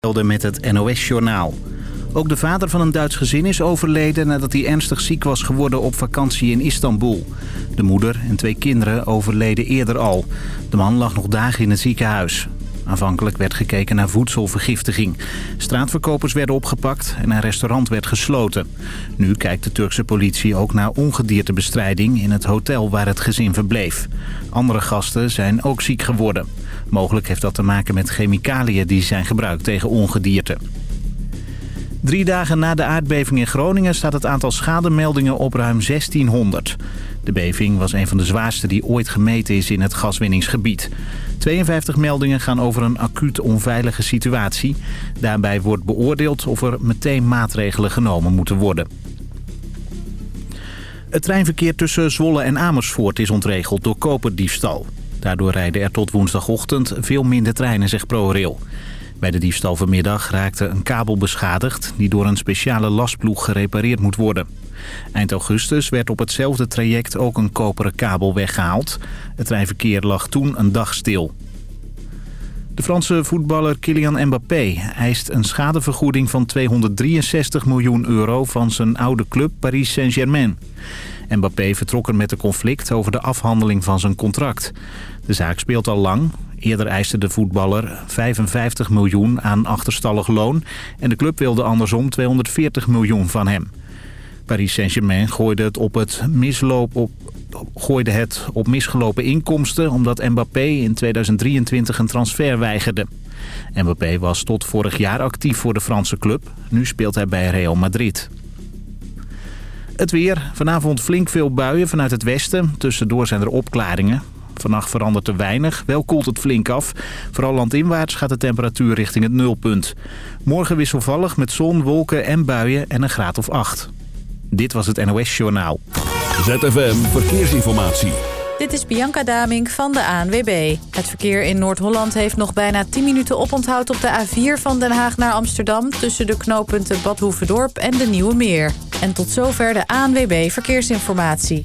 met het NOS-journaal. Ook de vader van een Duits gezin is overleden nadat hij ernstig ziek was geworden op vakantie in Istanbul. De moeder en twee kinderen overleden eerder al. De man lag nog dagen in het ziekenhuis. Aanvankelijk werd gekeken naar voedselvergiftiging. Straatverkopers werden opgepakt en een restaurant werd gesloten. Nu kijkt de Turkse politie ook naar ongediertebestrijding in het hotel waar het gezin verbleef. Andere gasten zijn ook ziek geworden. Mogelijk heeft dat te maken met chemicaliën die zijn gebruikt tegen ongedierte. Drie dagen na de aardbeving in Groningen staat het aantal schademeldingen op ruim 1600. De beving was een van de zwaarste die ooit gemeten is in het gaswinningsgebied. 52 meldingen gaan over een acuut onveilige situatie. Daarbij wordt beoordeeld of er meteen maatregelen genomen moeten worden. Het treinverkeer tussen Zwolle en Amersfoort is ontregeld door koperdiefstal. Daardoor rijden er tot woensdagochtend veel minder treinen, zegt ProRail. Bij de diefstal vanmiddag raakte een kabel beschadigd... die door een speciale lastploeg gerepareerd moet worden. Eind augustus werd op hetzelfde traject ook een koperen kabel weggehaald. Het treinverkeer lag toen een dag stil. De Franse voetballer Kylian Mbappé eist een schadevergoeding van 263 miljoen euro van zijn oude club Paris Saint-Germain. Mbappé vertrok er met een conflict over de afhandeling van zijn contract. De zaak speelt al lang. Eerder eiste de voetballer 55 miljoen aan achterstallig loon... en de club wilde andersom 240 miljoen van hem. Paris Saint-Germain gooide het op het op het op misgelopen inkomsten... omdat Mbappé in 2023 een transfer weigerde. Mbappé was tot vorig jaar actief voor de Franse club. Nu speelt hij bij Real Madrid. Het weer. Vanavond flink veel buien vanuit het westen. Tussendoor zijn er opklaringen. Vannacht verandert er weinig, wel koelt het flink af. Vooral landinwaarts gaat de temperatuur richting het nulpunt. Morgen wisselvallig met zon, wolken en buien en een graad of 8. Dit was het NOS Journaal. ZFM Verkeersinformatie. Dit is Bianca Damink van de ANWB. Het verkeer in Noord-Holland heeft nog bijna 10 minuten oponthoud op de A4 van Den Haag naar Amsterdam... tussen de knooppunten Bad Hoevedorp en de Nieuwe Meer. En tot zover de ANWB Verkeersinformatie.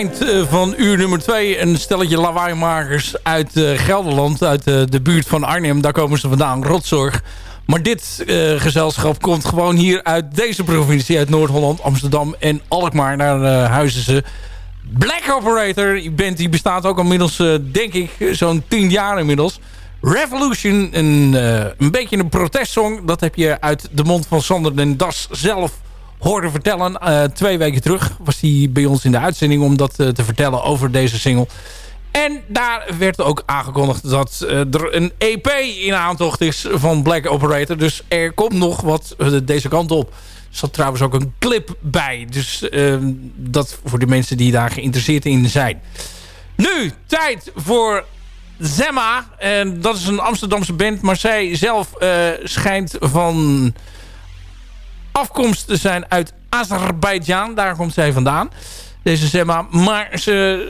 Eind eh, van uur nummer 2 een stelletje lawaaimakers uit uh, Gelderland, uit uh, de buurt van Arnhem. Daar komen ze vandaan, rotzorg. Maar dit uh, gezelschap komt gewoon hier uit deze provincie, uit Noord-Holland, Amsterdam en Alkmaar. Daar huizen ze. Black Operator, die band die bestaat ook inmiddels, denk ik, zo'n 10 jaar inmiddels. Revolution, een, een beetje een protestsong. Dat heb je uit de mond van Sander den Das zelf hoorde vertellen. Uh, twee weken terug was hij bij ons in de uitzending om dat uh, te vertellen over deze single. En daar werd ook aangekondigd dat uh, er een EP in aantocht is van Black Operator. Dus er komt nog wat deze kant op. Er zat trouwens ook een clip bij. Dus ehm, dat voor de mensen die daar geïnteresseerd in zijn. Nu, tijd voor Zemma. En dat is een Amsterdamse band. Maar zij zelf schijnt van afkomst te zijn uit Azerbeidzjan. Daar komt zij vandaan. Deze Zemma. Maar ze,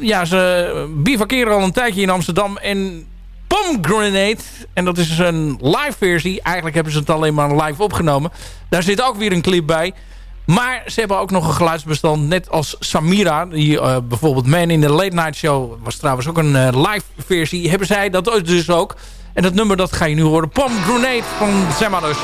uh, ja, ze bivakeren al een tijdje in Amsterdam. En Pomegranate. En dat is een live versie. Eigenlijk hebben ze het alleen maar live opgenomen. Daar zit ook weer een clip bij. Maar ze hebben ook nog een geluidsbestand. Net als Samira. Die uh, bijvoorbeeld Man in the Late Night Show. Was trouwens ook een uh, live versie. Hebben zij dat dus ook. En dat nummer dat ga je nu horen. Pomegranate van Zemma dus.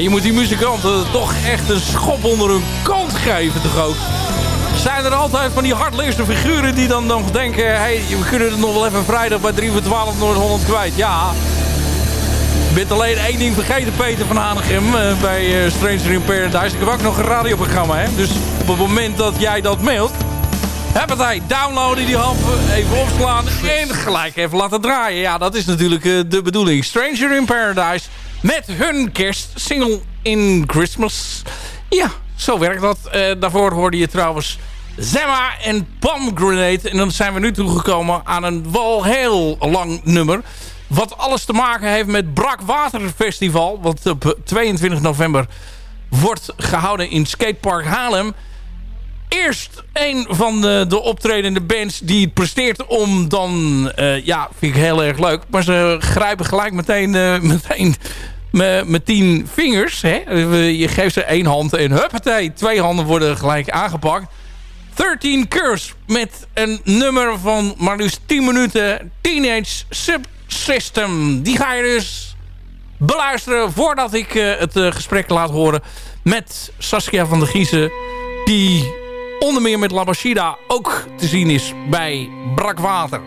Je moet die muzikanten toch echt een schop onder hun kont geven toch ook. Zijn er altijd van die hardleerste figuren die dan nog denken... hey, we kunnen het nog wel even vrijdag bij 3 voor 12 Noord-Holland kwijt. Ja, je bent alleen één ding vergeten, Peter van Hanegem, uh, bij uh, Stranger in Paradise. Ik heb ook nog een radioprogramma, hè. Dus op het moment dat jij dat mailt... Hebben hij downloaden die hap, even opslaan en gelijk even laten draaien. Ja, dat is natuurlijk de bedoeling. Stranger in Paradise met hun kerstsingle in Christmas. Ja, zo werkt dat. daarvoor hoorde je trouwens Zemma en Pomgrenade. En dan zijn we nu toegekomen aan een wel heel lang nummer. Wat alles te maken heeft met Brakwater Festival. Wat op 22 november wordt gehouden in Skatepark Haarlem. Eerst een van de, de optredende bands die het presteert om dan... Uh, ja, vind ik heel erg leuk. Maar ze grijpen gelijk meteen, meteen met, tien vingers. Hè? Je geeft ze één hand en huppatee, twee handen worden gelijk aangepakt. 13 Curse met een nummer van maar liefst 10 minuten. Teenage Subsystem. Die ga je dus beluisteren voordat ik uh, het gesprek laat horen met Saskia van der Giezen. Die onder meer met Labashida ook te zien is bij Brakwater.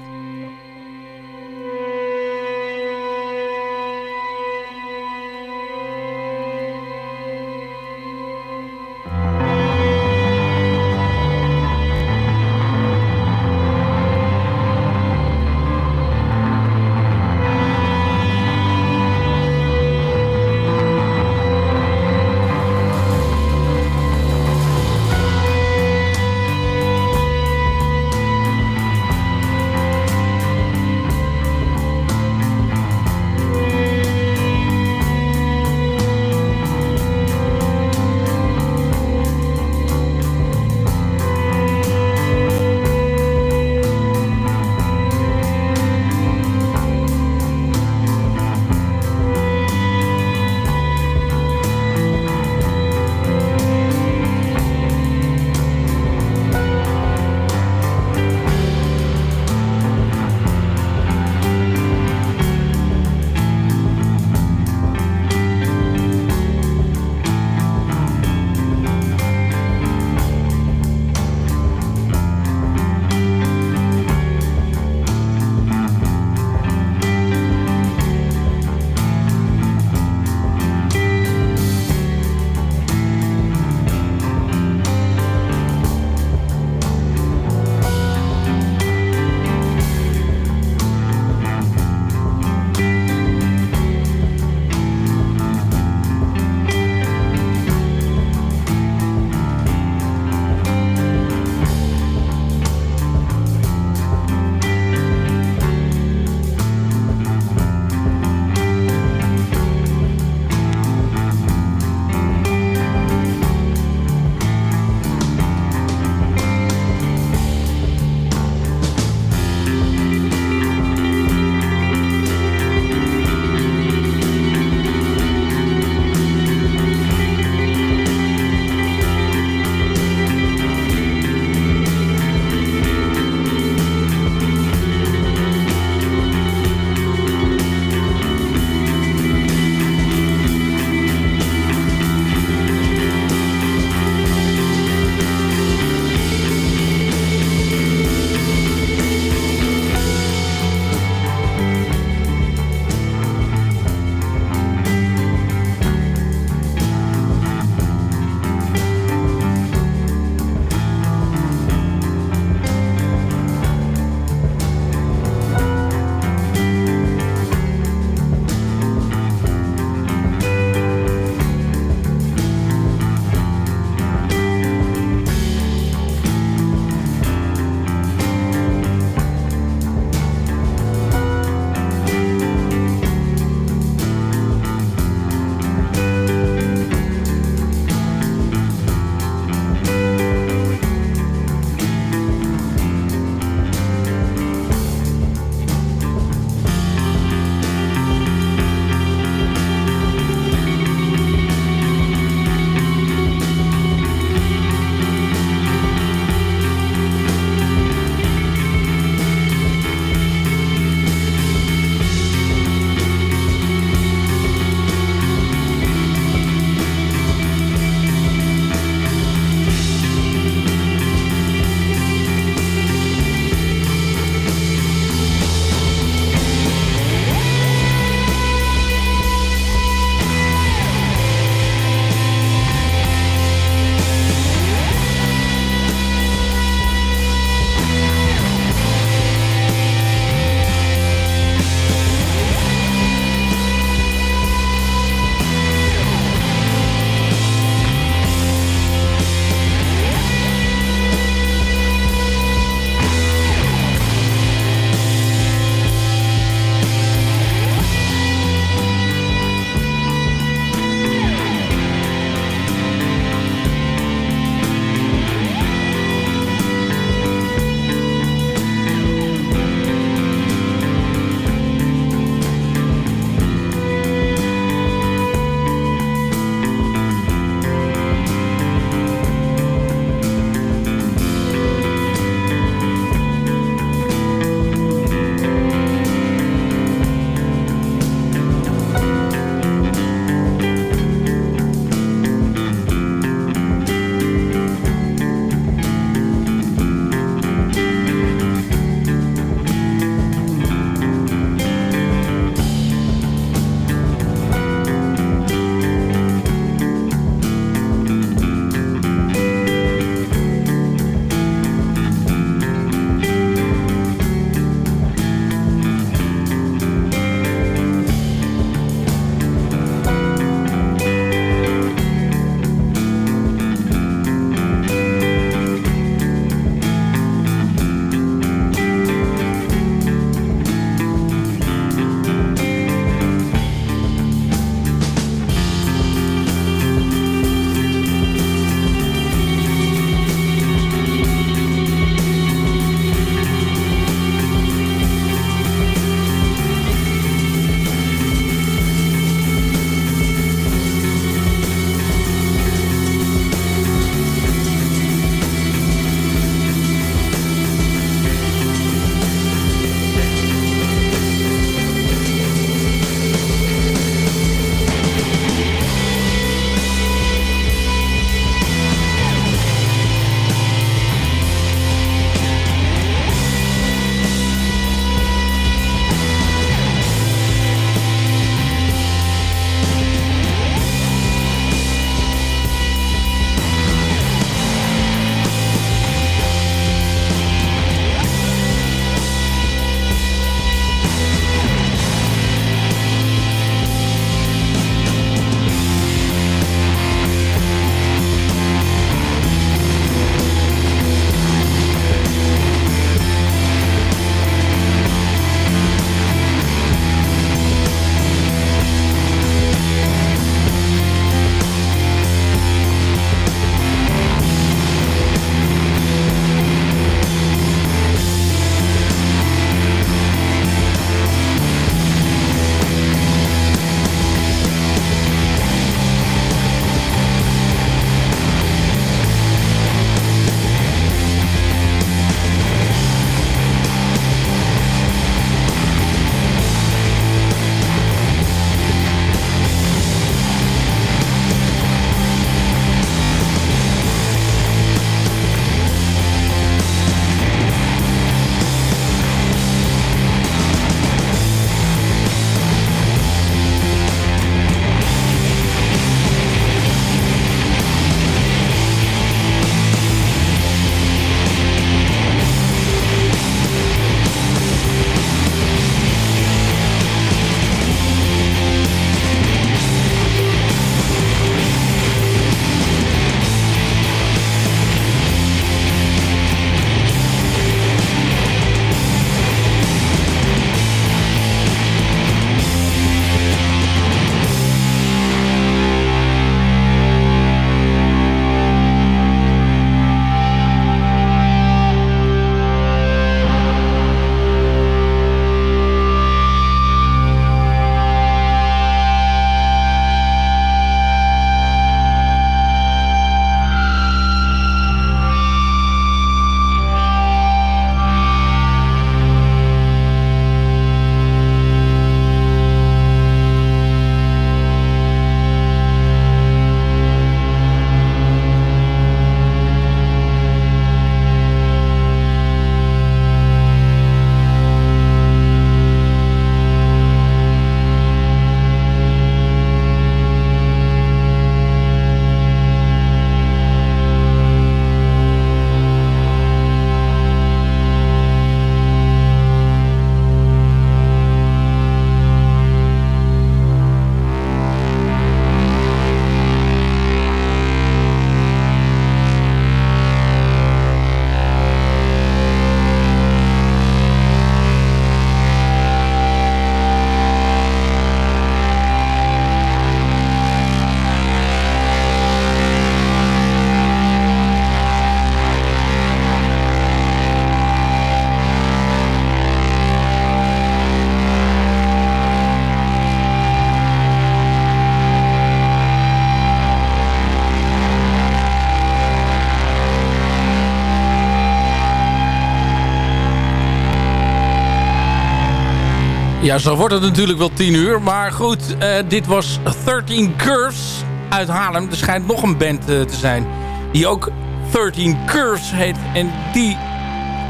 Ja, zo wordt het natuurlijk wel 10 uur. Maar goed, eh, dit was 13 Curves uit Haarlem. Er schijnt nog een band eh, te zijn die ook 13 Curves heet. En die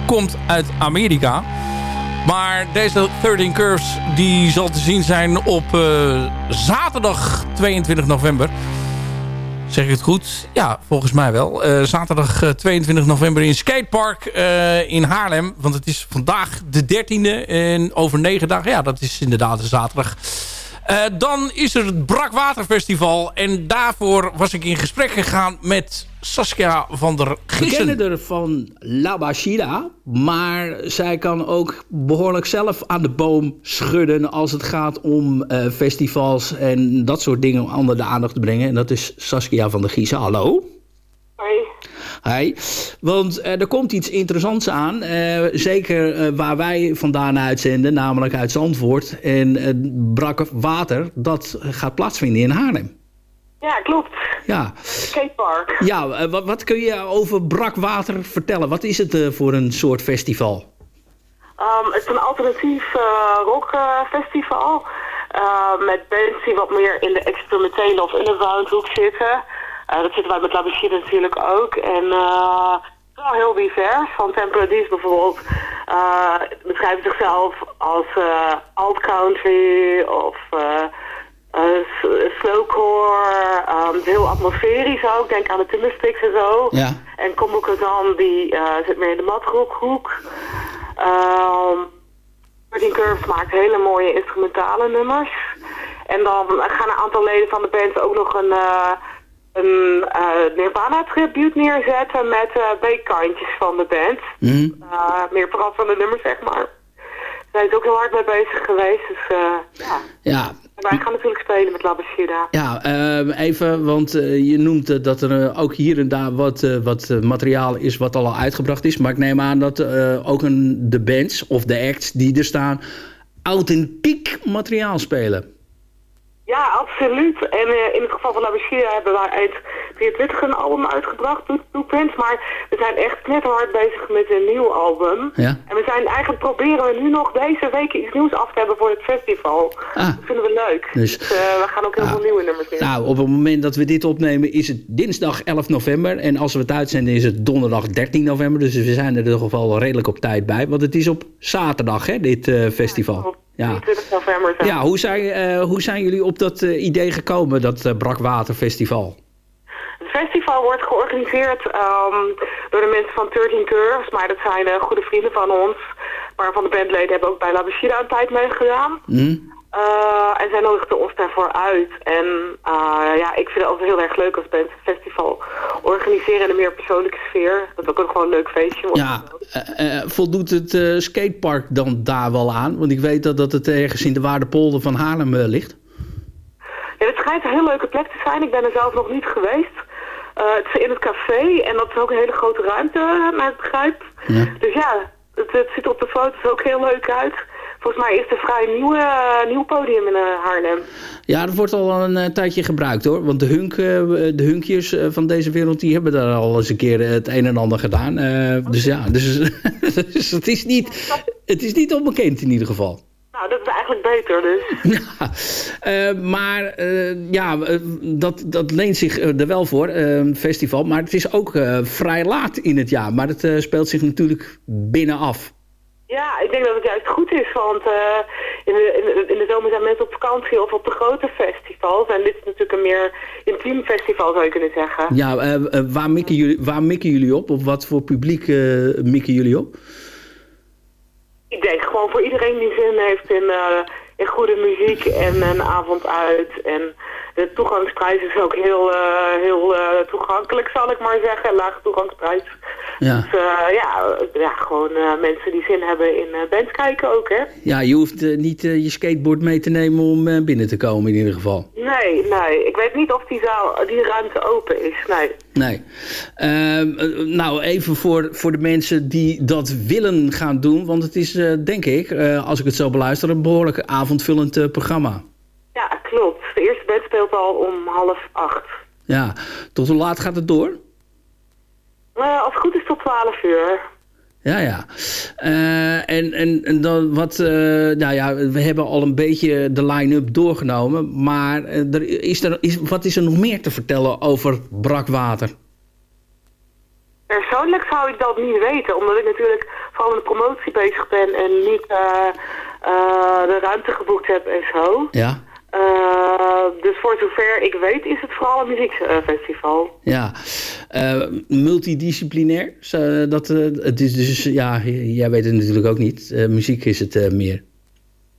komt uit Amerika. Maar deze 13 Curves die zal te zien zijn op eh, zaterdag 22 november. Zeg ik het goed? Ja, volgens mij wel. Eh, zaterdag eh, 22 november in Skatepark eh, in Haarlem. Want het is vandaag de 13e en over negen dagen. Ja, dat is inderdaad een zaterdag. Eh, dan is er het Brakwaterfestival. En daarvoor was ik in gesprek gegaan met Saskia van der We Gissen. kennen er van Labashida, maar zij kan ook behoorlijk zelf aan de boom schudden als het gaat om eh, festivals en dat soort dingen om onder de aandacht te brengen. En dat is Saskia van der Giezen. Hallo. Hoi. Hi. Want eh, er komt iets interessants aan. eh, zeker eh, waar wij vandaan uitzenden, namelijk uit Zandvoort. En het brak water, dat gaat plaatsvinden in Haarlem. Ja, klopt. Ja, Skatepark. ja eh, wat, wat kun je over brakwater vertellen? Wat is het eh, voor een soort festival? Um, het is een alternatief uh, rockfestival. Met bands die wat meer in de experimentele of underground hoek zitten. Dat zitten wij met Labashida natuurlijk ook. En wel heel divers. Van Temperadies bijvoorbeeld uh, beschrijven zichzelf als uh, alt country of uh, slowcore. Um, heel atmosferisch ook. Denk aan de Timbersticks en zo. Ja. En Combo Kazan die uh, zit meer in de matrockhoek. Um, Martin Curves maakt hele mooie instrumentale nummers. En dan gaan een aantal leden van de band ook nog een, uh, een uh, Nirvana-tribute neerzetten met uh, B-kantjes van de band. Mm. meer verrassende nummers, zeg maar. Zijn ze ook heel hard mee bezig geweest, dus ja. Ja, En wij gaan natuurlijk spelen met Labashida. Ja, uh, even, want uh, je noemt uh, dat er ook hier en daar wat, wat materiaal is wat al uitgebracht is. Maar ik neem aan dat ook een, de bands of de acts die er staan authentiek materiaal spelen. Ja, absoluut. En uh, in het geval van Labashida hebben wij eind 23 een album uitgebracht, Blueprints. Maar we zijn echt net hard bezig met een nieuw album. Ja. En we zijn eigenlijk proberen we nu nog deze week iets nieuws af te hebben voor het festival. Ah. Dat vinden we leuk. Dus- Dus, uh, we gaan ook heel Ah. veel nieuwe nummers in. Nou, op het moment dat we dit opnemen is het dinsdag 11 november. En als we het uitzenden is het donderdag 13 november. Dus we zijn er in ieder geval redelijk op tijd bij. Want het is op zaterdag, hè, dit uh, festival. Ja. 23 november zijn Ja, hoe zijn, uh, hoe zijn jullie op dat uh, idee gekomen, dat uh, Brakwaterfestival? Het festival wordt georganiseerd um, door de mensen van 13 Curves, maar dat zijn goede vrienden van ons. Waarvan de bandleden hebben ook bij Labashida een tijd meegedaan. Mm. Uh, en zij nodigden ons daarvoor uit. En uh, ja, ik vind het altijd heel erg leuk als band een festival organiseren in een meer persoonlijke sfeer. Dat ook gewoon een leuk feestje wordt. Ja, uh, voldoet het skatepark dan daar wel aan? Want ik weet dat, dat het ergens in de Waardepolder van Haarlem ligt. Ja, het schijnt een heel leuke plek te zijn. Ik ben er zelf nog niet geweest. het is in het café en dat is ook een hele grote ruimte, naar het begrijp. Ja. Dus ja, het, het ziet op de foto's ook heel leuk uit. Volgens mij is het een vrij nieuw, uh, nieuw podium in uh, Haarlem. Ja, dat wordt al een uh, tijdje gebruikt hoor. Want de, hunk, de hunkjes van deze wereld die hebben daar al eens een keer het een en ander gedaan. dus ja, dus, dus het, is niet, het is niet onbekend in ieder geval. Nou, dat is eigenlijk beter dus. Ja, maar ja, dat, dat leent zich er wel voor, festival. Maar het is ook vrij laat in het jaar. Maar het speelt zich natuurlijk binnenaf. Ja, ik denk dat het juist goed is, want uh, in, de, in, de, in, de, zomer zijn mensen op vakantie of op de grote festivals. En dit is natuurlijk een meer intiem festival, zou je kunnen zeggen. Ja, uh, uh, waar, mikken jullie, waar mikken jullie op? Of wat voor publiek mikken jullie op? Ik denk gewoon voor iedereen die zin heeft in, in goede muziek en een avond uit. En de toegangsprijs is ook heel, heel toegankelijk, zal ik maar zeggen. Lage toegangsprijs. Ja. Dus uh, ja, ja, gewoon mensen die zin hebben in bands kijken ook, hè? Ja, je hoeft niet je skateboard mee te nemen om binnen te komen in ieder geval. Nee, nee. Ik weet niet of die, zaal, die ruimte open is, nee. Nee. Ehm, nou, even voor, voor de mensen die dat willen gaan doen. Want het is, denk ik, als ik het zo beluister, een behoorlijk avondvullend programma. Ja, klopt. Band speelt al om half acht. Ja, tot hoe laat gaat het door? Uh, als het goed is tot 12 uur. Ja, ja. Eh, en, en, en dan wat, eh, nou ja, we hebben al een beetje de line-up doorgenomen. Maar er is er, is, wat is er nog meer te vertellen over brakwater? Persoonlijk zou ik dat niet weten, omdat ik natuurlijk vooral met de promotie bezig ben en niet de ruimte geboekt heb en zo. Ja, dus voor zover ik weet is het vooral een muziekfestival. ja. Eh, multidisciplinair. Dat, eh, het is dus, ja, jij weet het natuurlijk ook niet. Eh, muziek is het eh, meer.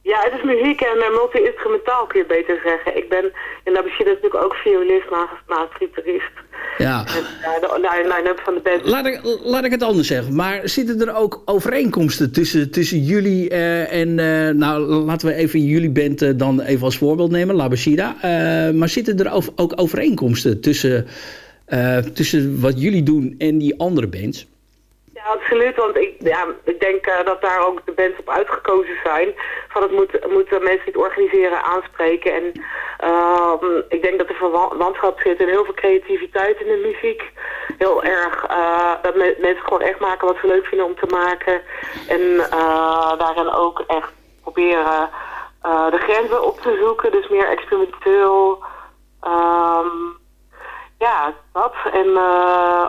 Ja, het is muziek en uh, multi-instrumentaal kun je beter zeggen. Ik ben in Nabashida natuurlijk ook violist naast gitarist. Ja. En ja, de, de line-up van de band. Laat ik, laat ik het anders zeggen. Maar zitten er ook overeenkomsten tussen, tussen jullie eh, en... eh, nou, laten we even jullie band eh, dan even als voorbeeld nemen, Labashida. Eh maar zitten er ook, overeenkomsten tussen, eh, tussen wat jullie doen en die andere bands? Absoluut. Want ik, ja, ik denk eh, dat daar ook de bands op uitgekozen zijn. Van het moet, moeten mensen die het organiseren aanspreken. En ehm, ik denk dat er verwantschap zit in heel veel creativiteit in de muziek. Heel erg eh, dat me- mensen gewoon echt maken wat ze leuk vinden om te maken. En eh, daarin ook echt proberen de grenzen op te zoeken. Dus meer experimenteel. Ehm, ja, dat. En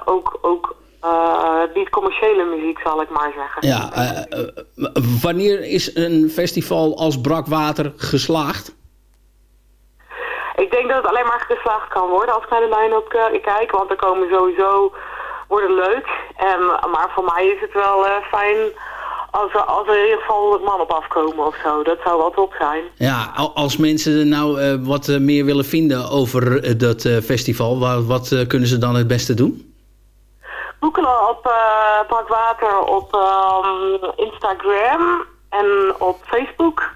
ook, ook eh, niet commerciële muziek, zal ik maar zeggen. Ja, eh, eh, wanneer is een festival als Brakwater geslaagd? Ik denk dat het alleen maar geslaagd kan worden als ik naar de line-up eh, kijk. Want er komen sowieso, worden leuk. En, maar voor mij is het wel eh, fijn als er, als er in ieder geval 100 man op afkomen of zo. Dat zou wel top zijn. Ja, al- als mensen nou eh, wat eh, meer willen vinden over eh, dat eh, festival, wa- wat eh, kunnen ze dan het beste doen? Boeken op eh Brakwater op ehm, Instagram en op Facebook.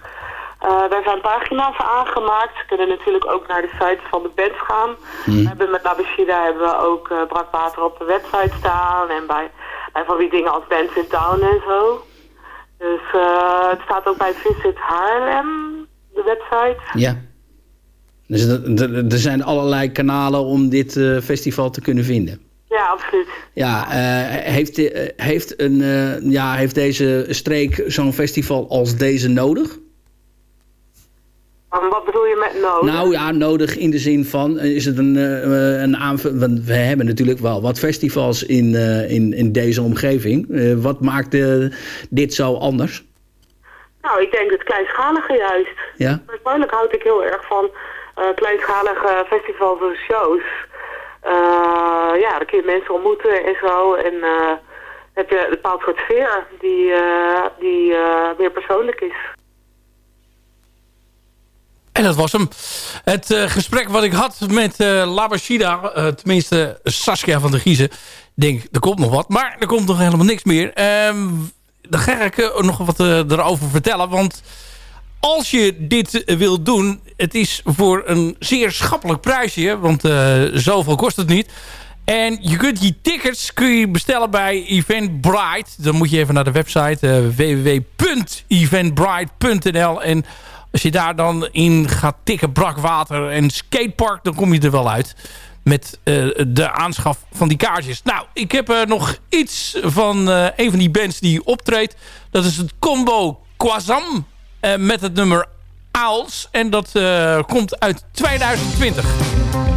Eh, daar zijn pagina's aangemaakt. Ze kunnen natuurlijk ook naar de site van de band gaan. We hebben met Labashida hebben we ook eh Brakwater op de website staan. En bij, bij van die dingen als Bands in Town en zo. Dus eh, het staat ook bij Visit Haarlem, de website. Ja. Dus er- zijn allerlei kanalen om dit eh, festival te kunnen vinden. Ja, absoluut. Ja, eh, heeft, eh, heeft, een, eh, ja, heeft deze streek zo'n festival als deze nodig? Wat bedoel je met nodig? Nou ja, nodig in de zin van, is het een, een aanvulling... Want we hebben natuurlijk wel wat festivals in, in, in deze omgeving. Wat maakt dit zo anders? Nou, ik denk het kleinschalige juist. Ja? Persoonlijk houd ik heel erg van kleinschalige festivals en shows. Eh, ja, dan kun je mensen ontmoeten en zo. En eh, heb je een bepaald soort sfeer die, eh, die meer persoonlijk is. En dat was hem. Het gesprek wat ik had met eh Labashida, tenminste Saskia van der Giezen. Denk, er komt nog wat, maar er komt nog helemaal niks meer. Ehm, dan ga ik nog wat erover vertellen, want als je dit eh, wilt doen, het is voor een zeer schappelijk prijsje, want eh, zoveel kost het niet. En je kunt die tickets kun je bestellen bij Eventbrite. Dan moet je even naar de website uh, www.eventbrite.nl en als je daar dan in gaat tikken brakwater en skatepark, dan kom je er wel uit. Met uh, de aanschaf van die kaartjes. Nou, ik heb uh, nog iets van uh, een van die bands die optreedt. Dat is het combo Quasam met het nummer Owls. En dat komt uit 2020.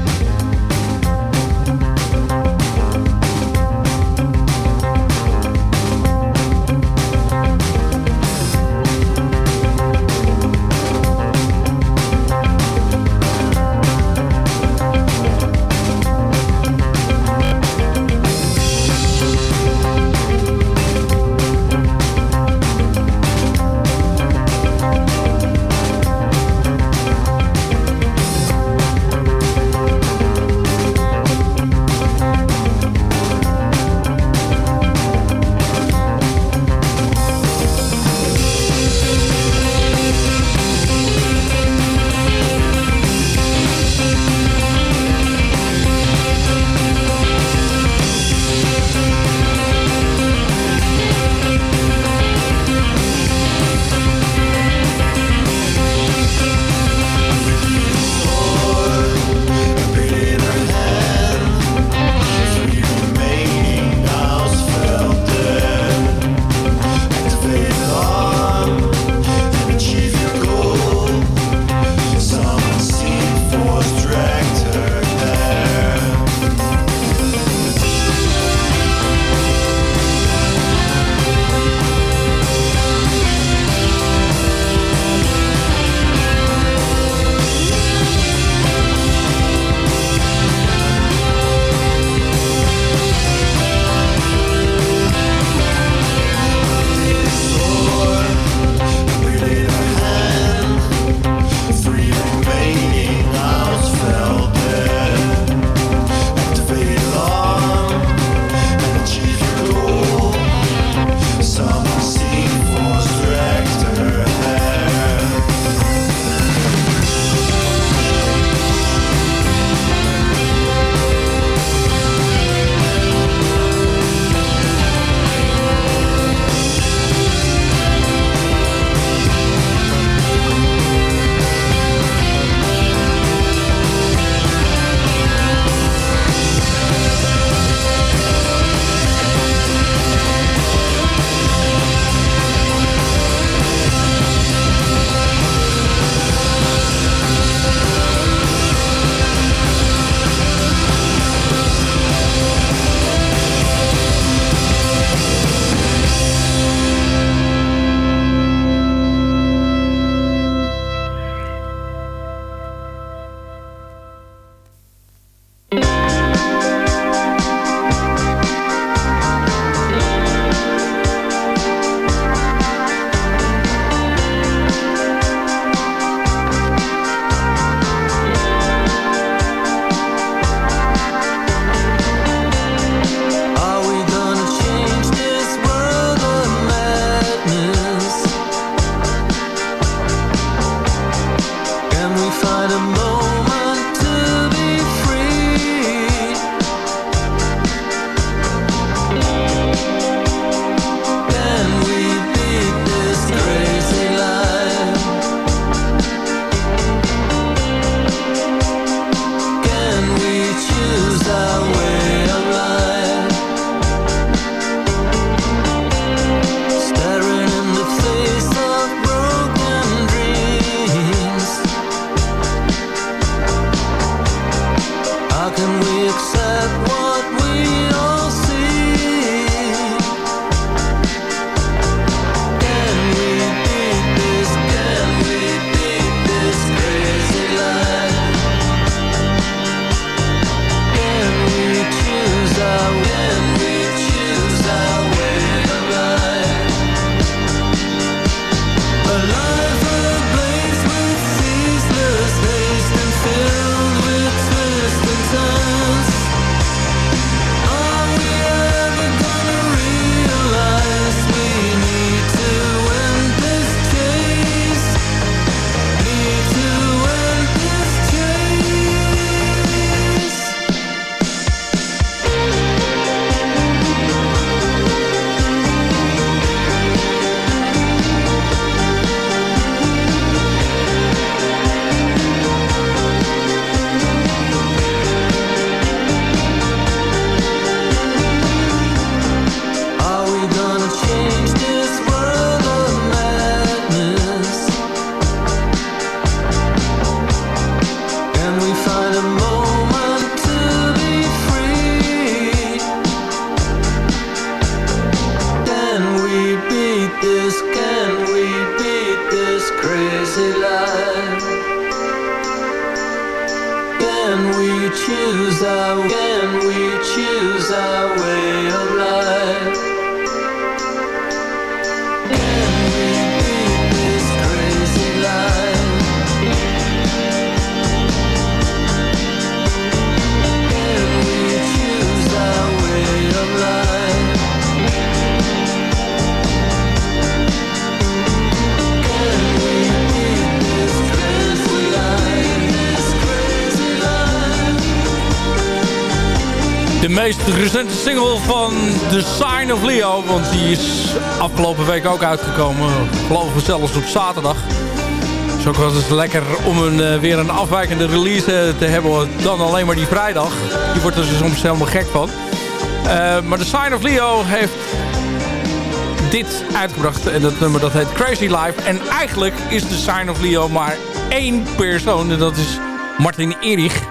Recente single van The Sign of Leo. Want die is afgelopen week ook uitgekomen. Geloven we zelfs op zaterdag. Dus was het lekker om een, eh, weer een afwijkende release eh, te hebben dan alleen maar die vrijdag. Die wordt er soms helemaal gek van. Eh, maar The Sign of Leo heeft dit uitgebracht. En dat nummer dat heet Crazy Life. En eigenlijk is The Sign of Leo maar één persoon. En dat is Martin Erich.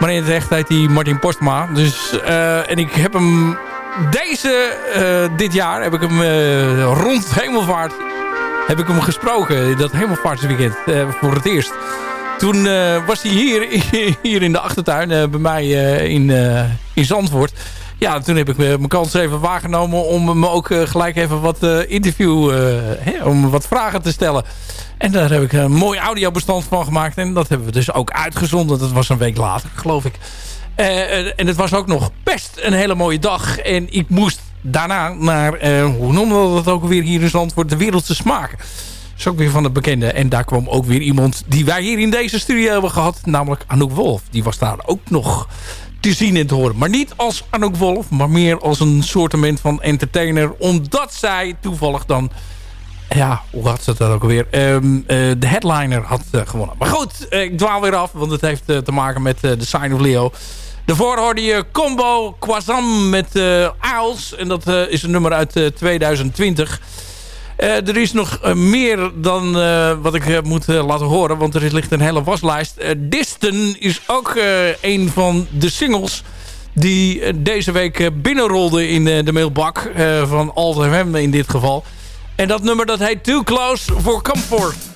Maar in het echt heet hij Martin Postma. Dus, eh, en ik heb hem deze, eh, dit jaar, heb ik hem eh, rond Hemelvaart, heb ik hem gesproken. Dat Hemelvaartsweekend, voor het eerst. Toen was hij hier, hier in de achtertuin, bij mij in, in Zandvoort. Ja, toen heb ik mijn kans even waargenomen om hem ook gelijk even wat interview, hè, om wat vragen te stellen. En daar heb ik een mooi audiobestand van gemaakt. En dat hebben we dus ook uitgezonden. Dat was een week later, geloof ik. Eh, eh, en het was ook nog best een hele mooie dag. En ik moest daarna naar, eh, hoe noemen we dat ook weer hier in Zandvoort, de wereldse smaak. Dat is ook weer van de bekende. En daar kwam ook weer iemand die wij hier in deze studio hebben gehad. Namelijk Anouk Wolf. Die was daar ook nog te zien en te horen. Maar niet als Anouk Wolf, maar meer als een soortement van entertainer. Omdat zij toevallig dan... Ja, hoe had ze dat ook alweer? Ehm, eh, de headliner had eh, gewonnen. Maar goed, ik dwaal weer af, want het heeft eh, te maken met The Sign of Leo. Daarvoor hoorde je Combo Quasam met Aals. En dat is een nummer uit eh, 2020. Eh, er is nog meer dan wat ik moet laten horen. Want er is- ligt een hele waslijst. Disten is ook een van de singles die deze week binnenrolde in de mailbak van Alt in dit geval. En dat nummer dat heet Too Close for Comfort.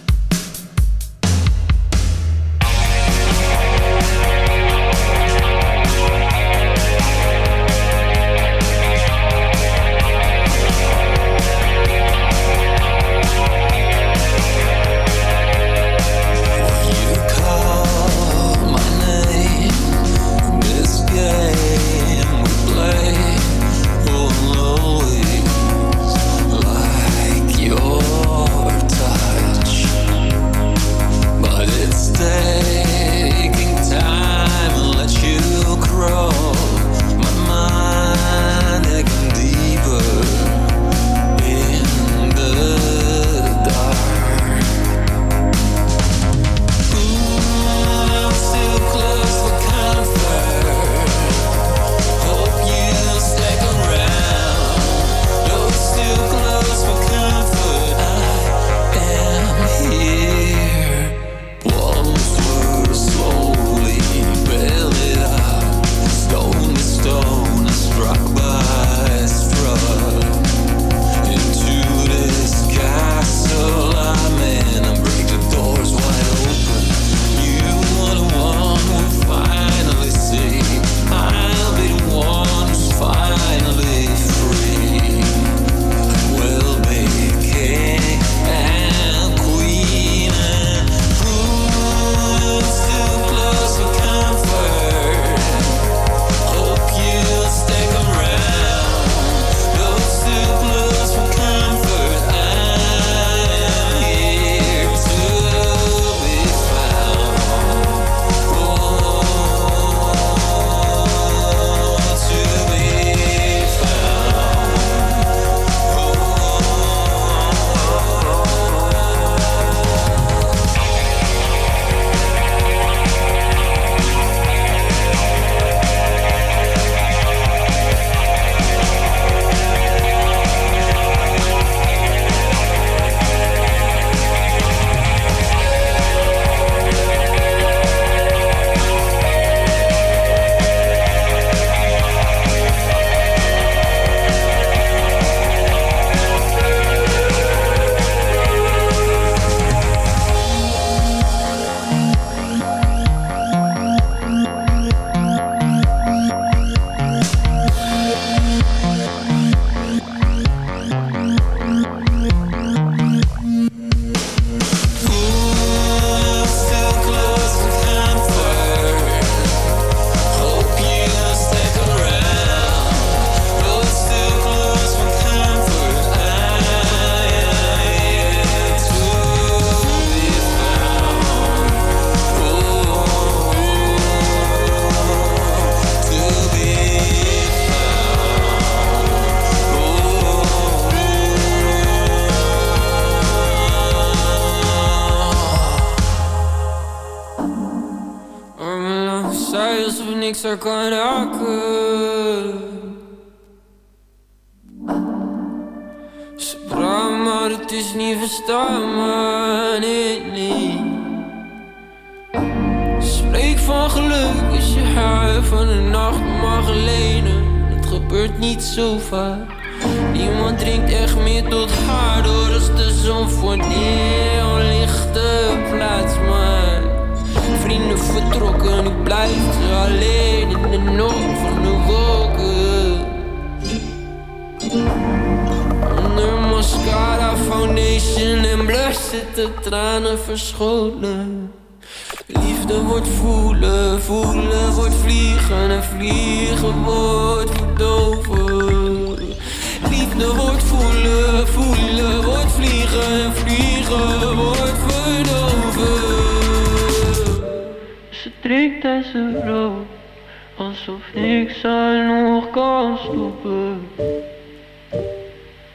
Niks haar nog kan stoppen.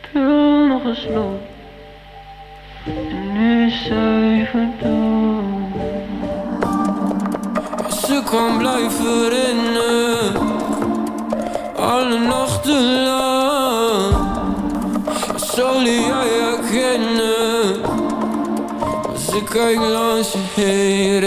Ik wil nog een slok, en nu zij verdoold. Ze kan blijven rennen, alle nachten lang. Zal jij herkennen, als ik kijk langs je heen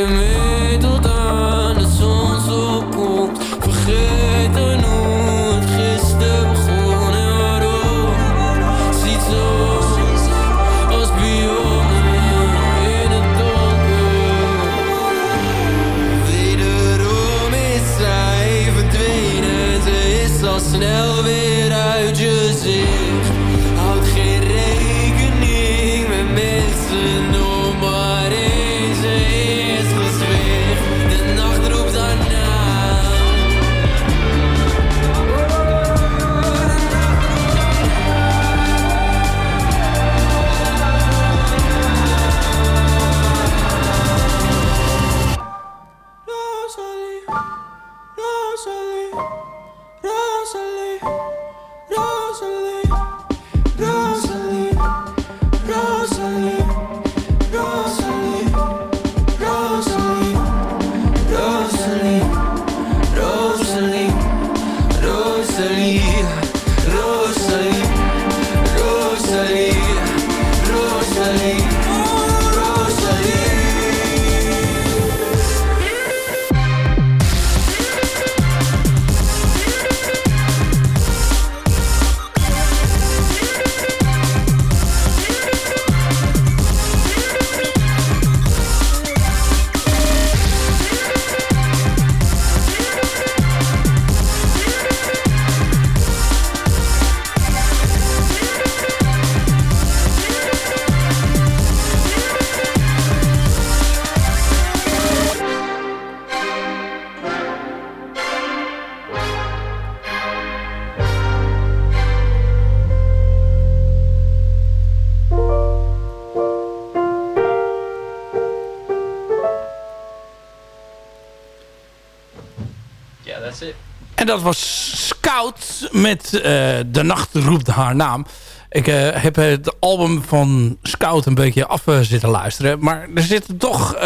En dat was Scout met eh, De Nacht roept haar naam. Ik eh, heb het album van Scout een beetje af eh, zitten luisteren. Maar er zitten toch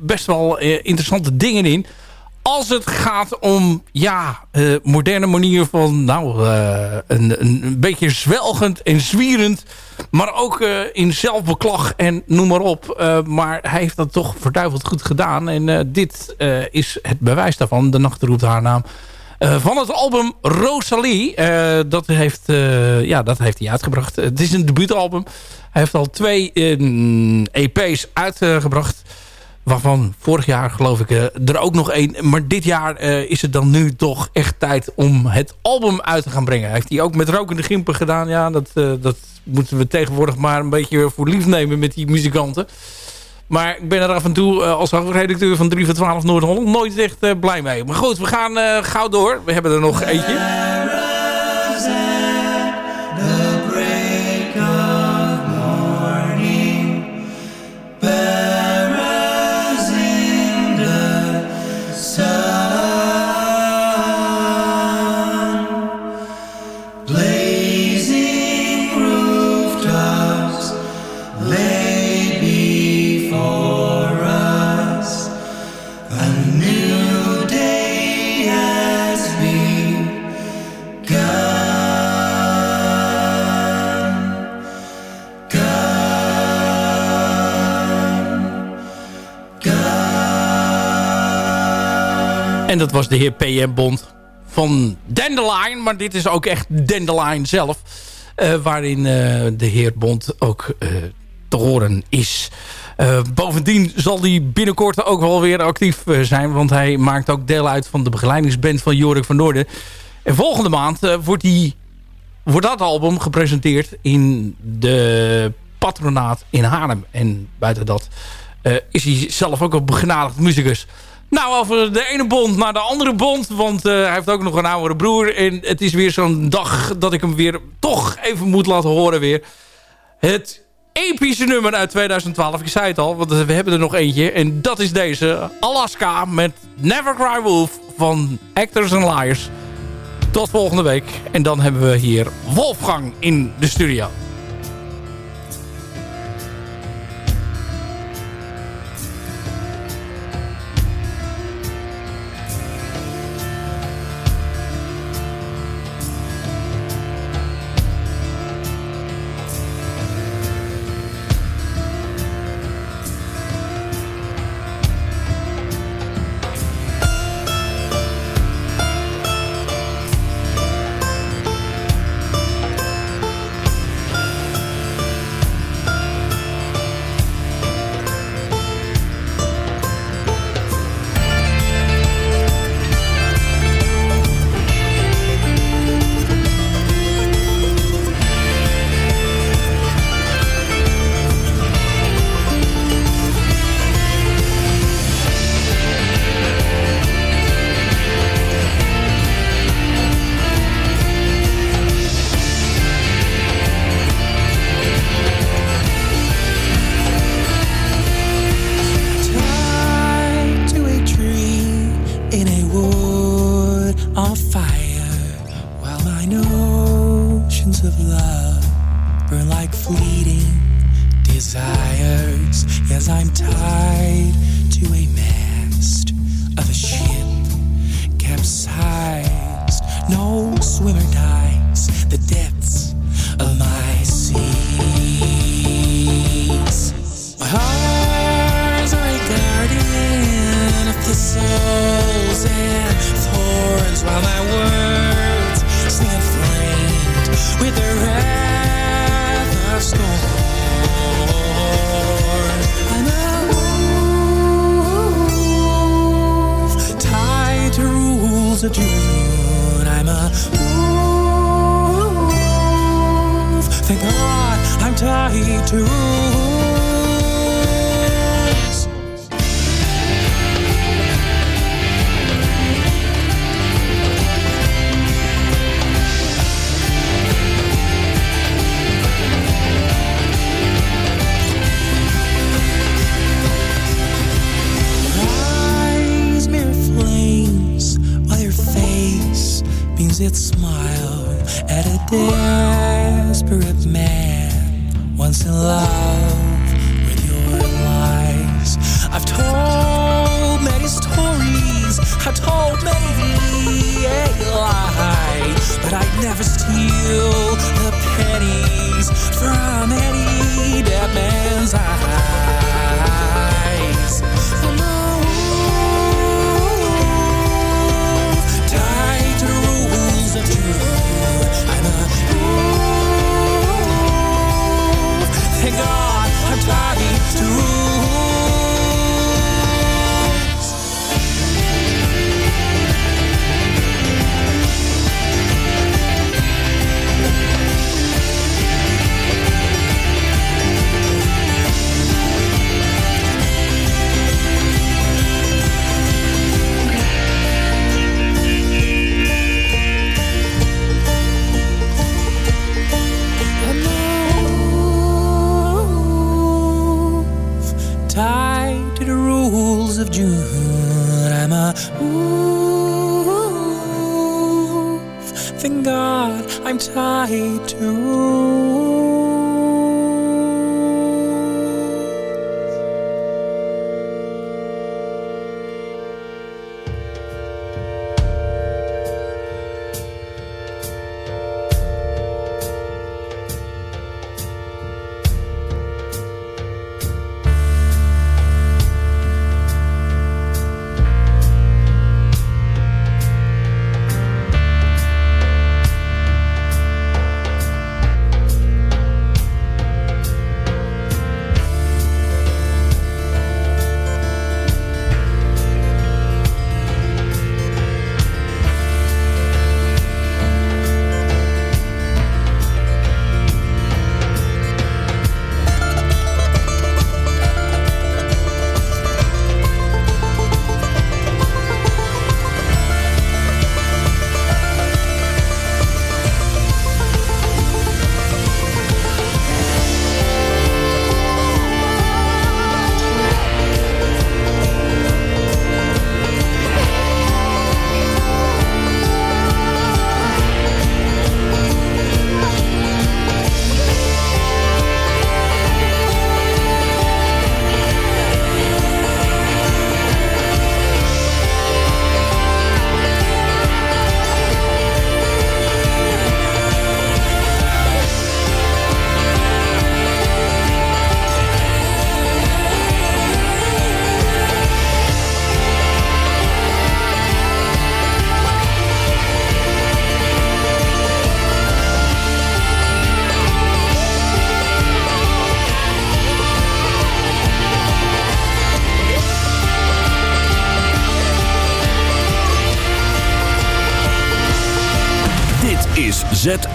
best wel interessante dingen in. Als het gaat om, ja, moderne manier van, nou, een, een, beetje zwelgend en zwierend. Maar ook in zelfbeklag en noem maar op. Maar hij heeft dat toch verduiveld goed gedaan. En dit is het bewijs daarvan. De nacht roept haar naam. Eh, van het album Rosalie. eh, dat, heeft, eh, ja, dat heeft hij uitgebracht. Het is een debuutalbum. Hij heeft al twee EP's uitgebracht. Waarvan vorig jaar geloof ik er ook nog één. Maar dit jaar is het dan nu toch echt tijd om het album uit te gaan brengen. Heeft hij ook met Rokende Gimpen gedaan. Ja, dat, dat moeten we tegenwoordig maar een beetje voor lief nemen met die muzikanten. Maar ik ben er af en toe eh, als hoofdredacteur van 3 van 12 Noord-Holland nooit echt eh, blij mee. Maar goed, we gaan eh, gauw door. We hebben er nog eentje. Dat was de heer P.M. Bond van Dandelion. Maar dit is ook echt Dandelion zelf. eh, waarin eh, de heer Bond ook eh, te horen is. Bovendien zal hij binnenkort ook wel weer actief zijn. Want hij maakt ook deel uit van de begeleidingsband van Jorik van Noorden. En volgende maand wordt, die, wordt dat album gepresenteerd in de patronaat in Haarlem. En buiten dat is hij zelf ook een begenadigd muzikus. Nou, over de ene bond naar de andere bond. Want eh, hij heeft ook nog een oudere broer. En het is weer zo'n dag dat ik hem weer toch even moet laten horen weer. Het epische nummer uit 2012. Ik zei het al, want we hebben er nog eentje. En dat is deze. Alaska met Never Cry Wolf van Actors and Liars. Tot volgende week. En dan hebben we hier Wolfgang in de studio. Desperate man once in love